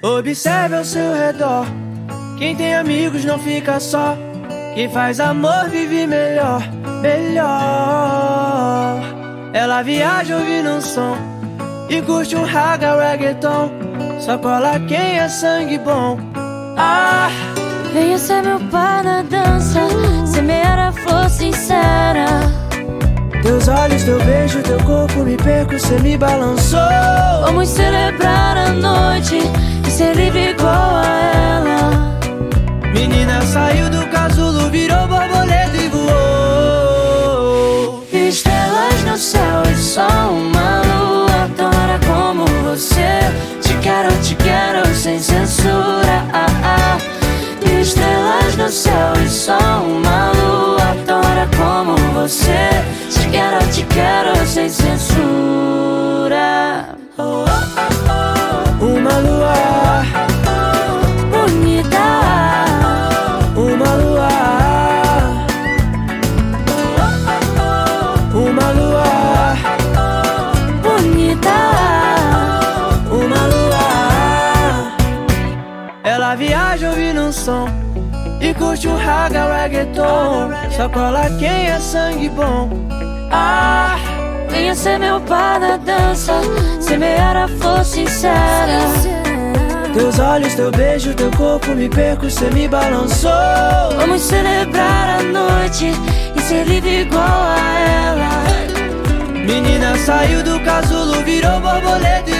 Observe ao seu redor. Quem tem amigos não fica só. Quem faz amor vive melhor, melhor. Ela viaja ouvindo um som e curte um raga reggaeton. Só cola quem é sangue bom. Ah, venha ser meu par na dança. Semear a flor sincera. Teus olhos, teu beijo, teu corpo me perco, cê me balançou. Vamos celebrar a noite só uma lua como você. Te quero, te quero sem censura. Ah, ah. Estrelas no céu e só uma lua como você. Te quero, te quero sem censura. Oh, oh, oh. Uma lua E curte um raga reggaeton. Só cola quem é sangue bom. Ah, venha ser meu par na dança. Semear a flor sincera Teus olhos, teu beijo, teu corpo Me perco, cê me balançou. Vamos celebrar a noite E ser livre igual a ela. Menina saiu do casulo Virou borboleta